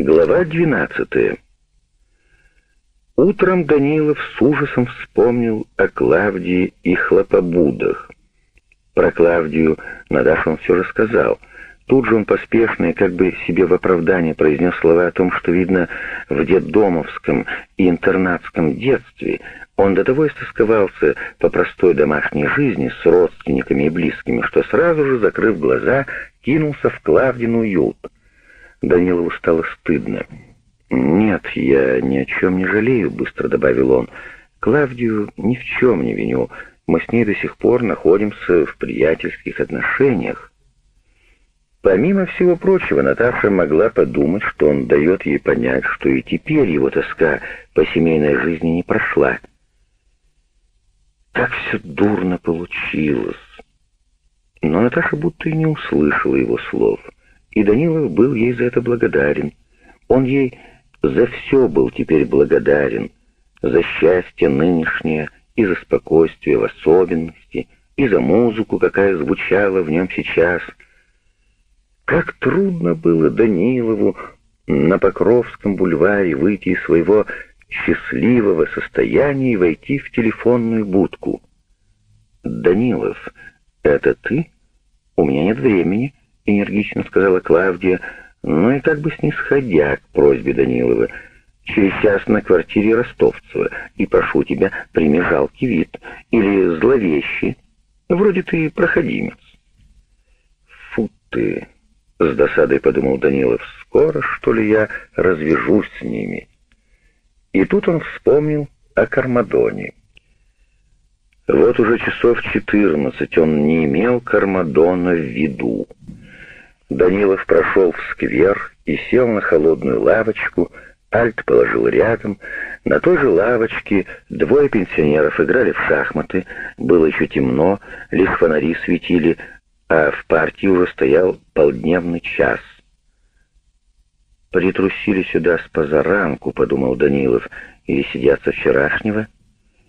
Глава 12 Утром Данилов с ужасом вспомнил о Клавдии и хлопобудах. Про Клавдию Надаш он все рассказал. Тут же он поспешно и как бы себе в оправдание произнес слова о том, что, видно, в детдомовском и интернатском детстве он до того истосковался по простой домашней жизни с родственниками и близкими, что сразу же, закрыв глаза, кинулся в Клавдин уют — Данилову стало стыдно. «Нет, я ни о чем не жалею», — быстро добавил он. «Клавдию ни в чем не виню. Мы с ней до сих пор находимся в приятельских отношениях». Помимо всего прочего, Наташа могла подумать, что он дает ей понять, что и теперь его тоска по семейной жизни не прошла. Как все дурно получилось. Но Наташа будто и не услышала его слов — и Данилов был ей за это благодарен. Он ей за все был теперь благодарен, за счастье нынешнее и за спокойствие в особенности, и за музыку, какая звучала в нем сейчас. Как трудно было Данилову на Покровском бульваре выйти из своего счастливого состояния и войти в телефонную будку. «Данилов, это ты? У меня нет времени энергично сказала Клавдия, но и как бы снисходя к просьбе Данилова. «Через час на квартире Ростовцева, и прошу тебя, прими жалкий вид, или зловещий, вроде ты проходимец». «Фу ты!» — с досадой подумал Данилов. «Скоро, что ли, я развяжусь с ними?» И тут он вспомнил о Кармадоне. Вот уже часов четырнадцать он не имел Кармадона в виду. Данилов прошел в сквер и сел на холодную лавочку, Альт положил рядом. На той же лавочке двое пенсионеров играли в шахматы, было еще темно, лишь фонари светили, а в партии уже стоял полдневный час. «Притрусили сюда с позаранку», — подумал Данилов, — «или сидят со вчерашнего?»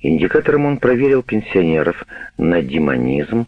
Индикатором он проверил пенсионеров на демонизм,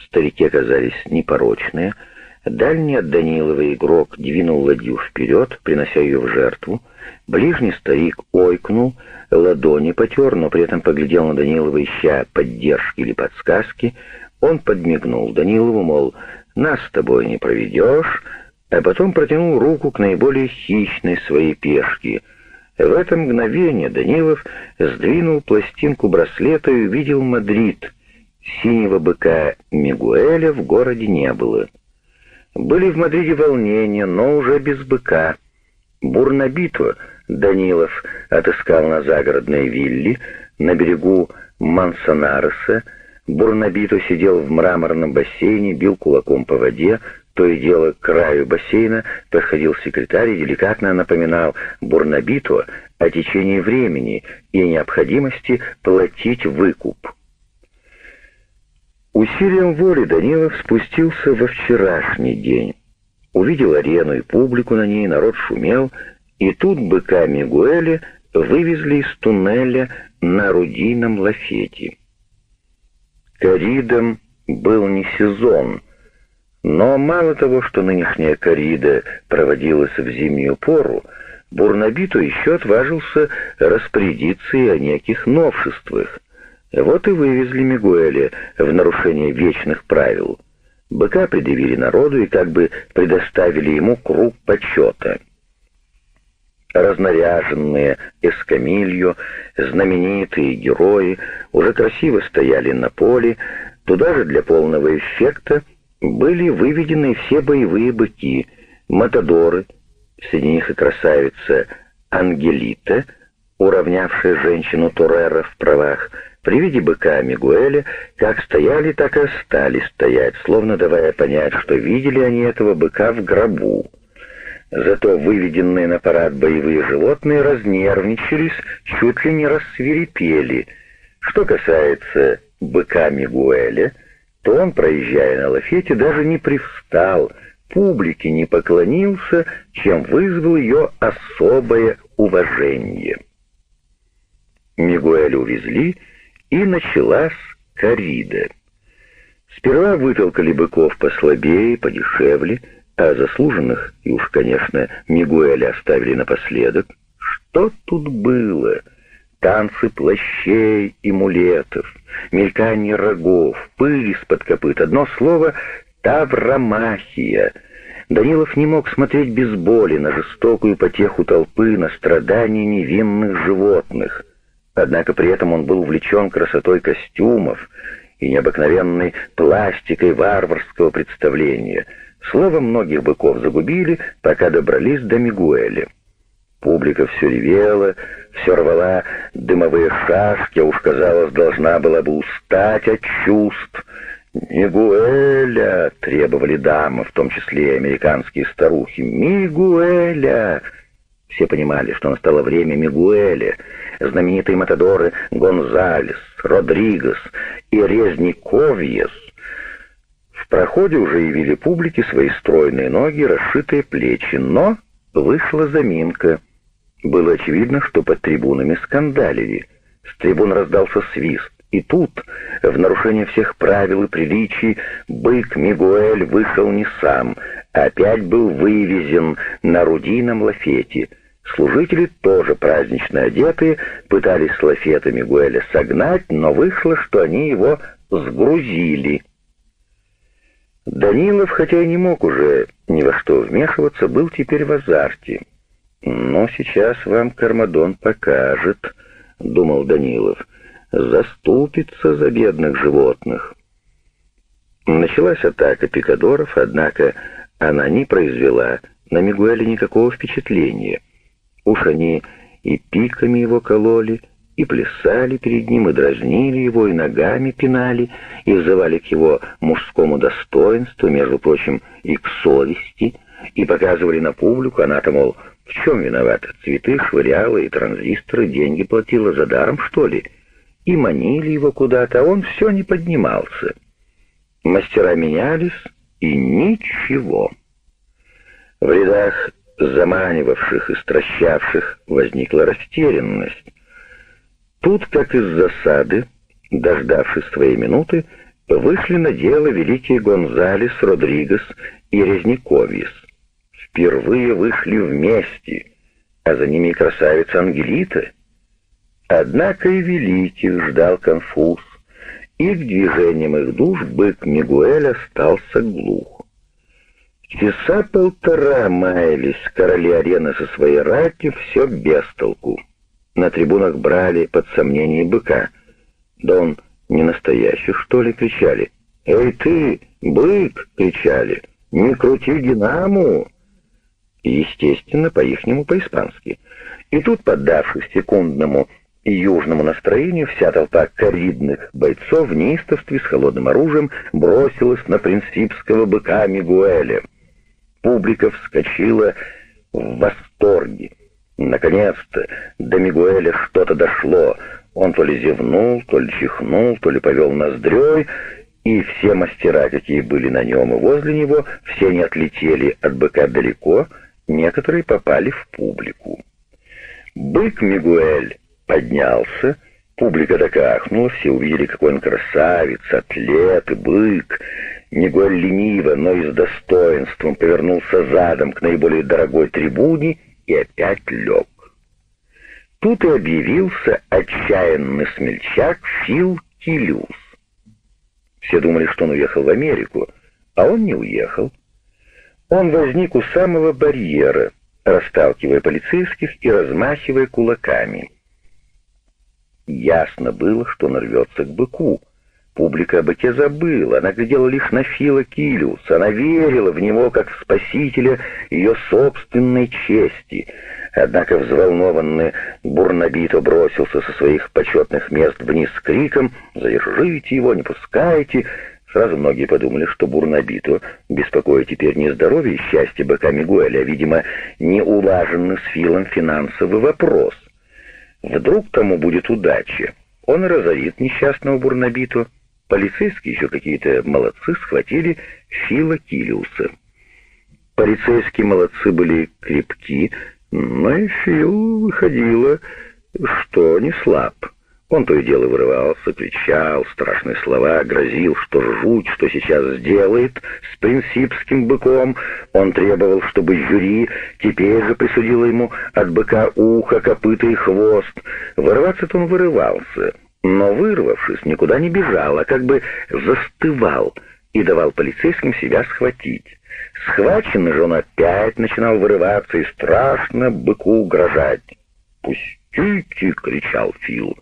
старики оказались непорочные — Дальний от Данилова игрок двинул ладью вперед, принося ее в жертву. Ближний старик ойкнул, ладони потер, но при этом поглядел на Данилова, ища поддержки или подсказки. Он подмигнул Данилову, мол, нас с тобой не проведешь, а потом протянул руку к наиболее хищной своей пешке. В это мгновение Данилов сдвинул пластинку браслета и увидел Мадрид. Синего быка Мигуэля в городе не было. Были в Мадриде волнения, но уже без быка. Бурнабито Данилов отыскал на загородной вилле на берегу Мансонареса. Бурнабито сидел в мраморном бассейне, бил кулаком по воде, то и дело к краю бассейна подходил секретарь и деликатно напоминал Бурнабиту о течении времени и необходимости платить выкуп. Усилием воли Данилов спустился во вчерашний день. Увидел арену и публику на ней, народ шумел, и тут быка Мигуэля вывезли из туннеля на рудийном лафете. Коридом был не сезон, но мало того, что нынешняя корида проводилась в зимнюю пору, Бурнабиту еще отважился распорядиться и о неких новшествах — вот и вывезли Мигуэля в нарушение вечных правил. Быка предъявили народу и как бы предоставили ему круг почета. Разнаряженные эскамилью, знаменитые герои уже красиво стояли на поле, туда же для полного эффекта были выведены все боевые быки, матадоры, среди них и красавица Ангелита, уравнявшая женщину Турера в правах, при виде быка Мигуэля как стояли, так и стали стоять, словно давая понять, что видели они этого быка в гробу. Зато выведенные на парад боевые животные разнервничались, чуть ли не рассвирепели. Что касается быка Мигуэля, то он, проезжая на лафете, даже не привстал, публике не поклонился, чем вызвал ее особое уважение. Мигуэля увезли, и началась коррида. Сперва вытолкали быков послабее, подешевле, а заслуженных, и уж, конечно, Мигуэля оставили напоследок. Что тут было? Танцы плащей и мулетов, мелькание рогов, пыль из-под копыт. Одно слово — тавромахия. Данилов не мог смотреть без боли на жестокую потеху толпы, на страдания невинных животных. Однако при этом он был увлечен красотой костюмов и необыкновенной пластикой варварского представления — Слово многих быков загубили, пока добрались до Мигуэля. Публика все ревела, все рвала дымовые шашки, а уж, казалось, должна была бы устать от чувств. «Мигуэля!» — требовали дамы, в том числе и американские старухи. «Мигуэля!» Все понимали, что настало время Мигуэля. Знаменитые матадоры Гонзалес, Родригес и Резниковьес проходе уже явили публике свои стройные ноги, расшитые плечи, но вышла заминка. Было очевидно, что под трибунами скандалили. С трибун раздался свист, и тут, в нарушение всех правил и приличий, бык Мигуэль вышел не сам, а опять был вывезен на рудийном лафете. Служители, тоже празднично одетые, пытались с лафета Мигуэля согнать, но вышло, что они его сгрузили. Данилов, хотя и не мог уже ни во что вмешиваться, был теперь в азарте. «Но сейчас вам Кармадон покажет», — думал Данилов, — «заступится за бедных животных». Началась атака пикадоров, однако она не произвела на Мигуэля никакого впечатления. Уж они и пиками его кололи, и плясали перед ним, и дразнили его, и ногами пинали, и взывали к его мужскому достоинству, между прочим, и к совести, и показывали на публику, она-то, мол, в чем виновата? Цветы швыряла и транзисторы, деньги платила за даром, что ли? И манили его куда-то, а он все не поднимался. Мастера менялись, и ничего. В рядах заманивавших и стращавших возникла растерянность. Тут, как из засады, дождавшись своей минуты, вышли на дело великие Гонзалес, Родригес и Резниковис. Впервые вышли вместе, а за ними красавица Ангелита. Однако и великих ждал конфуз, и к движениям их душ бык Мигуэль остался глух. Часа полтора маялись короли арены со своей ратью, все без толку на трибунах брали под сомнение быка. Да он не настоящий, что ли, кричали. «Эй ты, бык!» — кричали. «Не крути динаму!» Естественно, по-ихнему, по-испански. И тут, поддавшись секундному и южному настроению, вся толпа коридных бойцов в неистовстве с холодным оружием бросилась на принципского быка Мигуэля. Публика вскочила в восторге. Наконец-то до Мигуэля что-то дошло. Он то ли зевнул, то ли чихнул, то ли повел ноздрёй, и все мастера, какие были на нем и возле него, все они отлетели от быка далеко, некоторые попали в публику. Бык Мигуэль поднялся, публика так ахнула, все увидели, какой он красавец, атлет и бык. Мигуэль лениво, но и с достоинством повернулся задом к наиболее дорогой трибуне и опять лег. Тут и объявился отчаянный смельчак Фил Килюс. Все думали, что он уехал в Америку, а он не уехал. Он возник у самого барьера, расталкивая полицейских и размахивая кулаками. Ясно было, что он рвется к быку, Публика об быке забыла, она глядела лишь на Фила Килиуса, она верила в него как в спасителя ее собственной чести. Однако взволнованный Бурнабито бросился со своих почетных мест вниз с криком «Задержите его, не пускайте!» Сразу многие подумали, что Бурнабито беспокоит теперь не здоровье и счастье быка Мигуэля, а, видимо, не улаженный с Филом финансовый вопрос. Вдруг тому будет удача. Он разорит несчастного Бурнабито, Полицейские еще какие-то молодцы схватили Фила Килиуса. Полицейские молодцы были крепки, но и Фил выходило, что не слаб. Он то и дело вырывался, кричал, страшные слова, грозил, что жуть, что сейчас сделает с принципским быком. Он требовал, чтобы жюри теперь же присудило ему от быка ухо, копыта и хвост. Вырваться-то он вырывался, но, вырвавшись, никуда не бежал, а как бы застывал и давал полицейским себя схватить. Схваченный же он опять начинал вырываться и страшно быку угрожать. «Пустите!» — кричал Фил.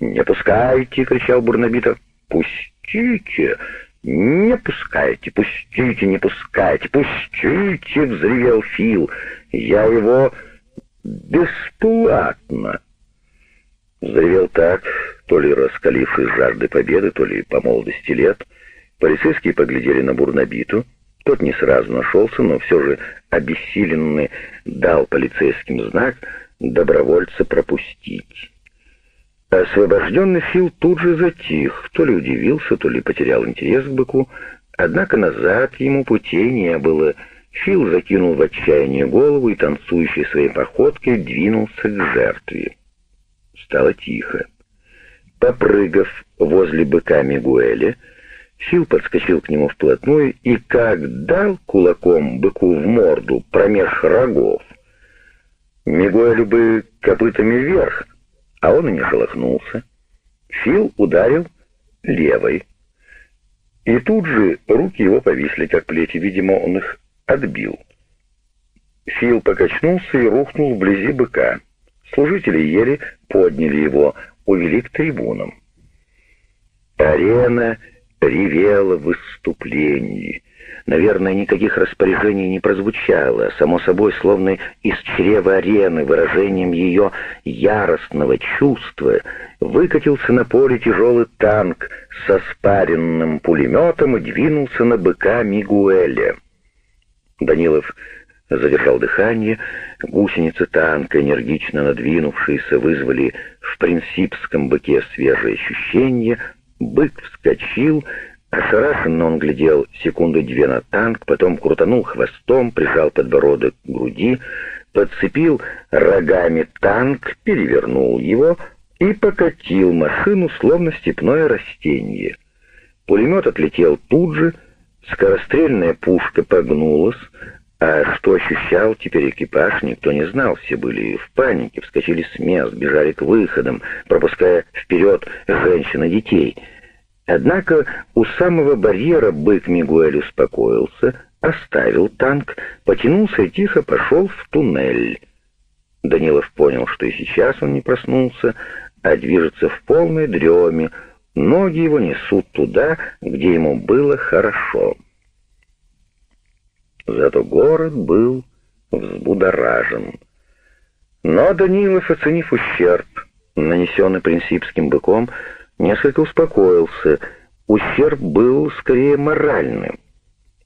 «Не пускайте!» — кричал Бурнабитов. «Пустите! Не пускайте! Пустите, не пускайте! Пустите!» — взревел Фил. «Я его бесплатно!» Взревел так, то ли раскалившись жажды победы, то ли по молодости лет. Полицейские поглядели на Бурнабиту. Тот не сразу нашелся, но все же обессиленный дал полицейским знак добровольца пропустить. Освобожденный Фил тут же затих, то ли удивился, то ли потерял интерес к быку, однако назад ему путей не было. Фил закинул в отчаяние голову и, танцующей своей походкой, двинулся к жертве. Стало тихо. Попрыгав возле быка Мигуэля, Фил подскочил к нему вплотную и как дал кулаком быку в морду промеж рогов. Мигуэлю бы копытами вверх, а он и не шелохнулся. Фил ударил левой. И тут же руки его повисли, как плети, видимо, он их отбил. Фил покачнулся и рухнул вблизи быка. Служители еле подняли его, увели к трибунам. Арена ревела в выступлении. Наверное, никаких распоряжений не прозвучало, само собой, словно из чрева арены, выражением ее яростного чувства, выкатился на поле тяжелый танк со спаренным пулеметом и двинулся на быка Мигуэля. Данилов задержал дыхание, гусеницы танка, энергично надвинувшиеся, вызвали в принципском быке свежие ощущения, бык вскочил, Ошарашенно он глядел секунды две на танк, потом крутанул хвостом, прижал подбородок к груди, подцепил рогами танк, перевернул его и покатил машину, словно степное растение. Пулемет отлетел тут же, скорострельная пушка погнулась, а что ощущал теперь экипаж, никто не знал. Все были в панике, вскочили с мест, бежали к выходам, пропуская вперед женщин и детей — Однако у самого барьера бык Мигуэль успокоился, оставил танк, потянулся и тихо пошел в туннель. Данилов понял, что и сейчас он не проснулся, а движется в полной дреме, ноги его несут туда, где ему было хорошо. Зато город был взбудоражен. Но Данилов, оценив ущерб, нанесенный принципским быком, несколько успокоился. Ущерб был скорее моральным.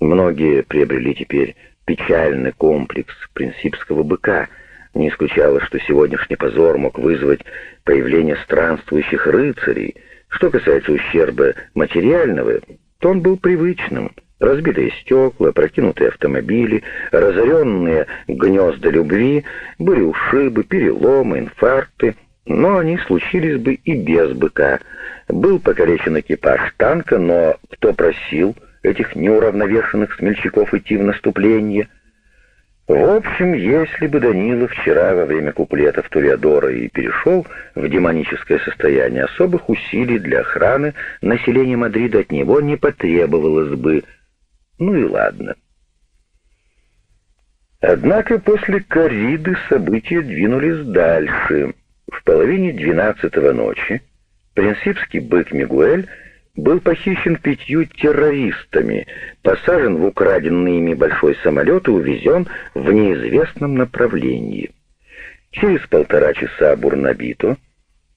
Многие приобрели теперь печальный комплекс принципского быка. Не исключало, что сегодняшний позор мог вызвать появление странствующих рыцарей. Что касается ущерба материального, то он был привычным. Разбитые стекла, прокинутые автомобили, разоренные гнезда любви, были ушибы, переломы, инфаркты — но они случились бы и без быка. Был покалечен экипаж танка, но кто просил этих неуравновешенных смельчаков идти в наступление? В общем, если бы Данилов вчера во время куплетов Тулеодора и перешел в демоническое состояние, особых усилий для охраны населения Мадрида от него не потребовалось бы. Ну и ладно. Однако после корриды события двинулись дальше — в половине двенадцатого ночи принципский бык Мигуэль был похищен пятью террористами, посажен в украденный ими большой самолет и увезен в неизвестном направлении. Через полтора часа Бурнабито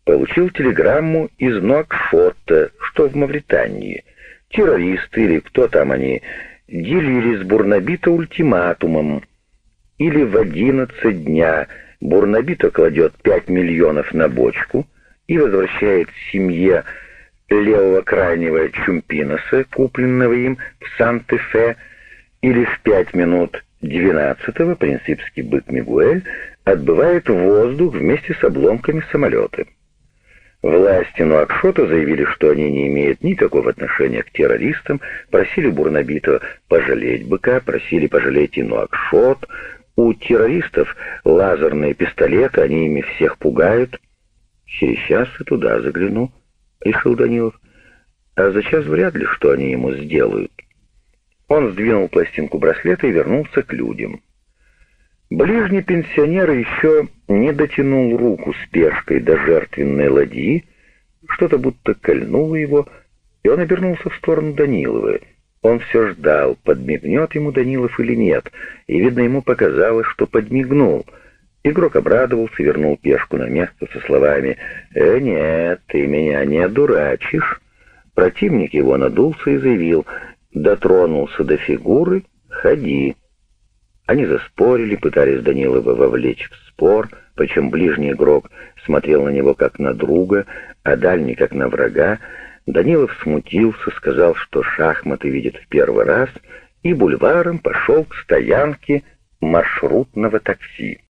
получил телеграмму из Нуакшота, что в Мавритании. Террористы или кто там они делились с Бурнабито ультиматумом. Или в одиннадцать дня Бурнабито кладет 5 миллионов на бочку и возвращает семье левого крайнего Чумпиноса, купленного им в Санте-Фе, или в 5 минут 12-го принципский бык Мигуэль отбывает воздух вместе с обломками самолета. Власти Нуакшота заявили, что они не имеют никакого отношения к террористам, просили Бурнабита пожалеть быка, просили пожалеть и Нуакшот. У террористов лазерные пистолеты, они ими всех пугают. Через час и туда загляну, — решил Данилов. А за час вряд ли, что они ему сделают. Он сдвинул пластинку браслета и вернулся к людям. Ближний пенсионер еще не дотянул руку с пешкой до жертвенной ладьи, что-то будто кольнуло его, и он обернулся в сторону Данилова. Он все ждал, подмигнет ему Данилов или нет, и, видно, ему показалось, что подмигнул. Игрок обрадовался, вернул пешку на место со словами «Э, нет, ты меня не дурачишь». Противник его надулся и заявил «Дотронулся до фигуры, ходи». Они заспорили, пытались Данилова вовлечь в спор, причем ближний игрок смотрел на него как на друга, а дальний как на врага. Данилов смутился, сказал, что шахматы видит в первый раз, и бульваром пошел к стоянке маршрутного такси.